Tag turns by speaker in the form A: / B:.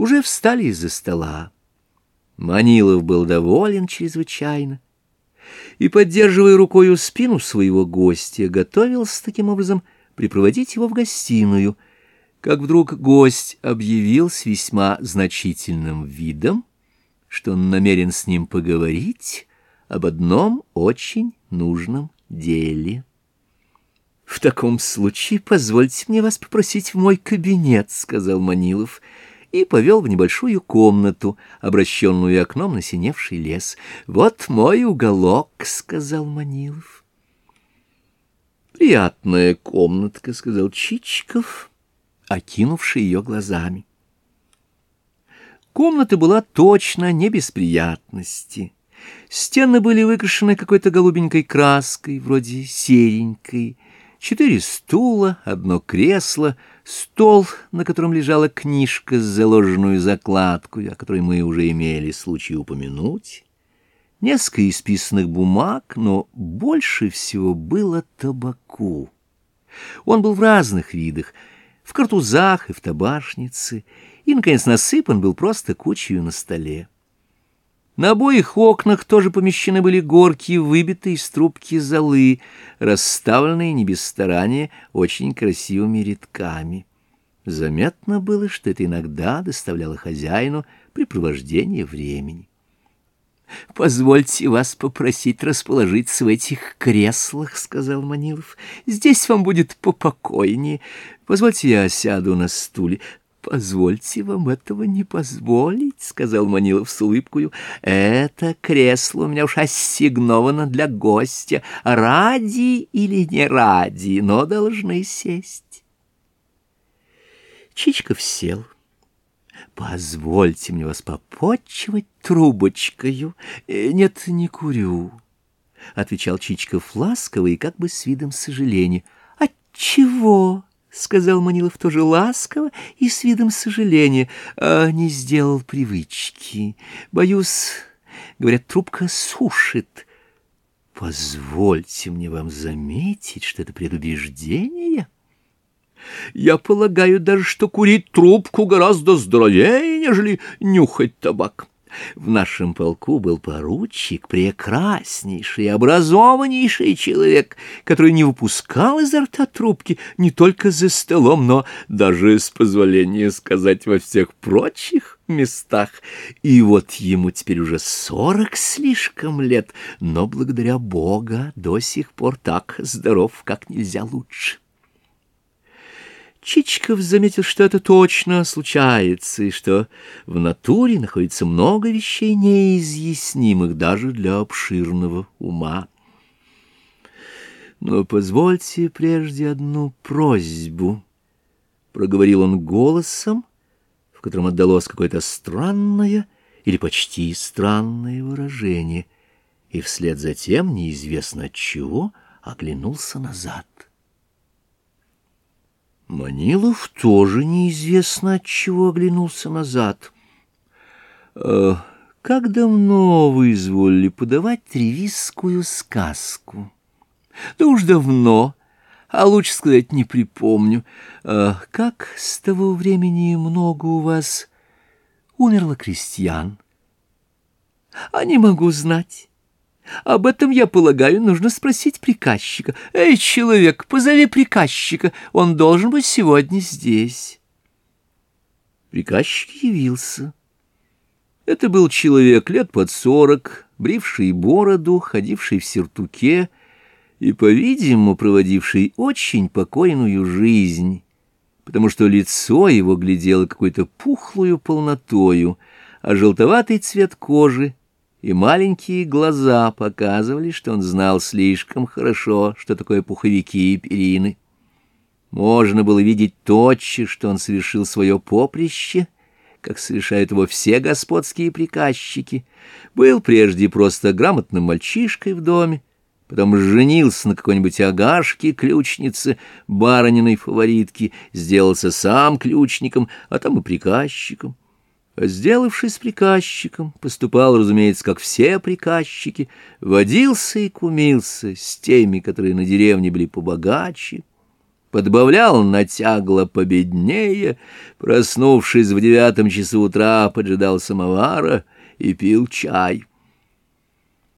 A: уже встали из-за стола. Манилов был доволен чрезвычайно и, поддерживая рукою спину своего гостя, готовился таким образом припроводить его в гостиную, как вдруг гость объявил с весьма значительным видом, что он намерен с ним поговорить об одном очень нужном деле. «В таком случае позвольте мне вас попросить в мой кабинет», — сказал Манилов, и повел в небольшую комнату, обращенную окном на синевший лес. «Вот мой уголок», — сказал Манилов. «Приятная комнатка», — сказал Чичиков, окинувший ее глазами. Комната была точно не без приятности. Стены были выкрашены какой-то голубенькой краской, вроде серенькой, четыре стула, одно кресло, стол, на котором лежала книжка с заложенную закладкой, о которой мы уже имели случай упомянуть, несколько исписанных бумаг, но больше всего было табаку. Он был в разных видах, в картузах и в табашнице, и, наконец, насыпан был просто кучей на столе. На обоих окнах тоже помещены были горки, выбитые из трубки золы, расставленные не без старания очень красивыми рядками. Заметно было, что это иногда доставляло хозяину препровождение времени. — Позвольте вас попросить расположиться в этих креслах, — сказал Манилов. — Здесь вам будет попокойнее. Позвольте я сяду на стуле. — Позвольте вам этого не позволить, — сказал Манилов с улыбкою. — Это кресло у меня уж ассигновано для гостя, ради или не ради, но должны сесть. Чичков сел. — Позвольте мне вас попотчевать трубочкою. Э, — Нет, не курю, — отвечал Чичков ласково и как бы с видом сожаления. — Отчего? —— сказал Манилов тоже ласково и с видом сожаления, а не сделал привычки. Боюсь, говорят, трубка сушит. Позвольте мне вам заметить, что это предубеждение. Я полагаю даже, что курить трубку гораздо здоровее, нежели нюхать табак. В нашем полку был поручик, прекраснейший, образованнейший человек, который не выпускал изо рта трубки не только за столом, но даже, с позволения сказать, во всех прочих местах. И вот ему теперь уже сорок слишком лет, но благодаря Бога до сих пор так здоров, как нельзя лучше. Чичиков заметил, что это точно случается, и что в натуре находится много вещей неизъяснимых даже для обширного ума. «Но позвольте прежде одну просьбу», — проговорил он голосом, в котором отдалось какое-то странное или почти странное выражение, и вслед за тем, неизвестно от чего, оглянулся назад. Манилов тоже неизвестно от чего оглянулся назад. «Э, «Как давно вы изволили подавать ревизскую сказку?» «Да уж давно, а лучше сказать не припомню. Э, как с того времени много у вас умерло крестьян?» «А не могу знать». Об этом, я полагаю, нужно спросить приказчика. Эй, человек, позови приказчика, он должен быть сегодня здесь. Приказчик явился. Это был человек лет под сорок, бривший бороду, ходивший в сертуке и, по-видимому, проводивший очень покойную жизнь, потому что лицо его глядело какой-то пухлую полнотою, а желтоватый цвет кожи и маленькие глаза показывали, что он знал слишком хорошо, что такое пуховики и перины. Можно было видеть тотчас, что он совершил свое поприще, как совершают его все господские приказчики. Был прежде просто грамотным мальчишкой в доме, потом женился на какой-нибудь агашке, ключнице, барыниной фаворитке, сделался сам ключником, а там и приказчиком. Сделавшись приказчиком, поступал, разумеется, как все приказчики, водился и кумился с теми, которые на деревне были побогаче. подбавлял натягло победнее, проснувшись в девятом часу утра, поджидал самовара и пил чай.